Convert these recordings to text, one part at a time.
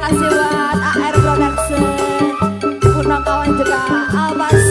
kasih buat AR Production. Punong kawan juga Almas.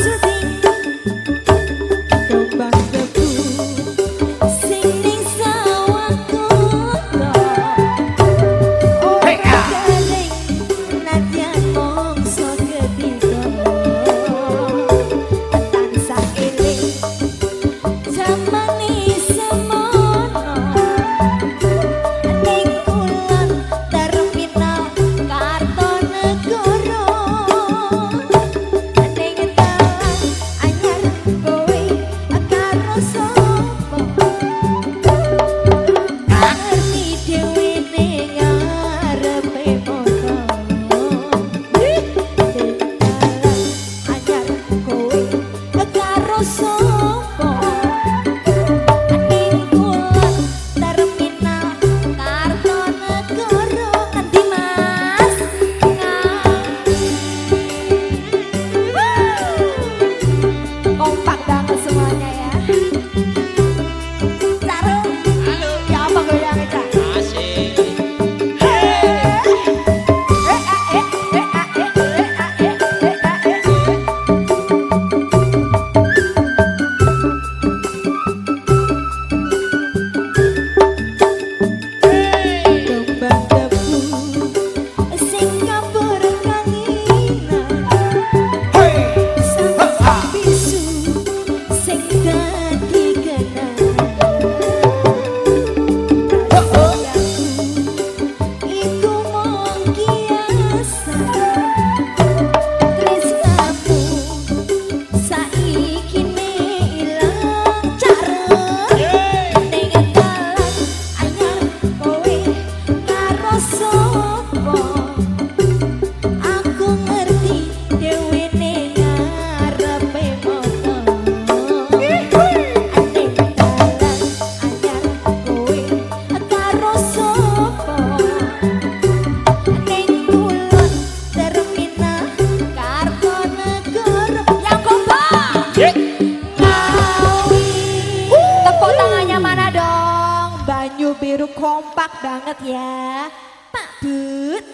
Biru kompak banget ya. Pak Bud,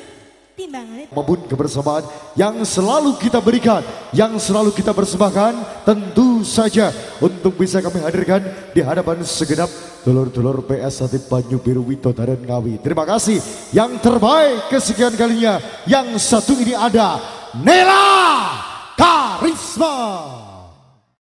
timbangannya. Maupun kebersamaan yang selalu kita berikan, yang selalu kita persembahkan tentu saja untuk bisa kami hadirkan di hadapan segenap dulur-dulur PS Sati Banyu Biru Wito dan Ngawi. Terima kasih yang terbaik kesekian kalinya. Yang satu ini ada Nela Karisma.